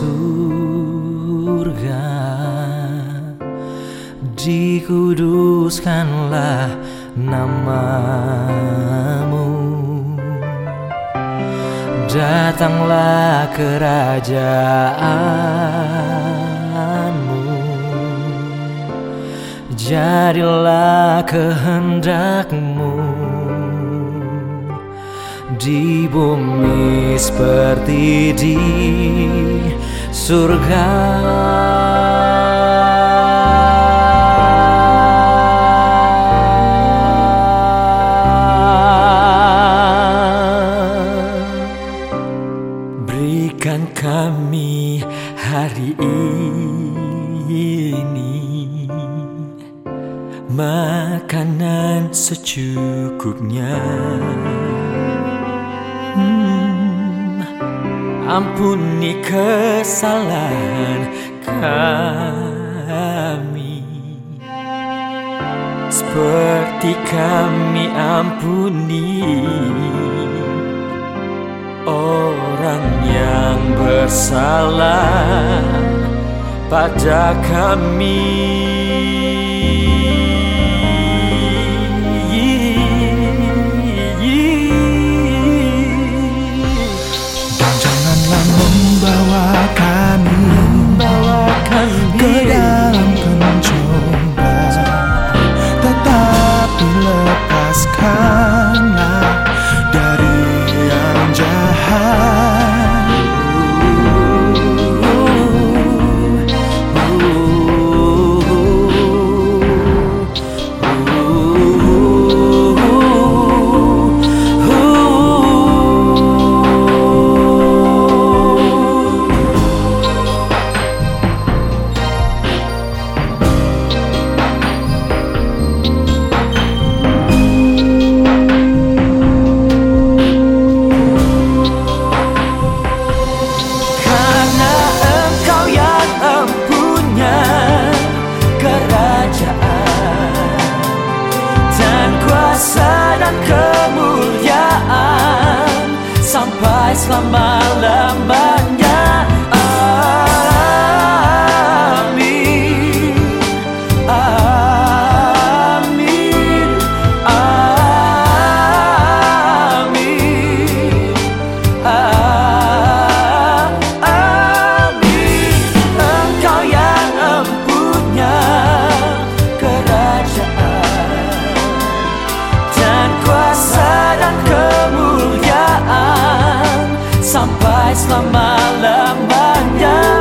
surga. Dikuduskanlah namamu. Datanglah kerajaanmu. Jadilah kehendakmu Di bumi seperti di surga. Berikan kami hari ini Makanan secukupnya Ampuni kesalahan kami Seperti kami ampuni orang yang bersalah pada kami. Membawa kami, exclamar. selama-lamanya